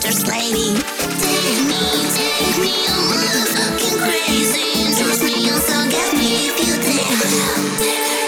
sister's lady. Take me, take me, I'm motherfucking crazy. Trust me, you'll so get me if you dare.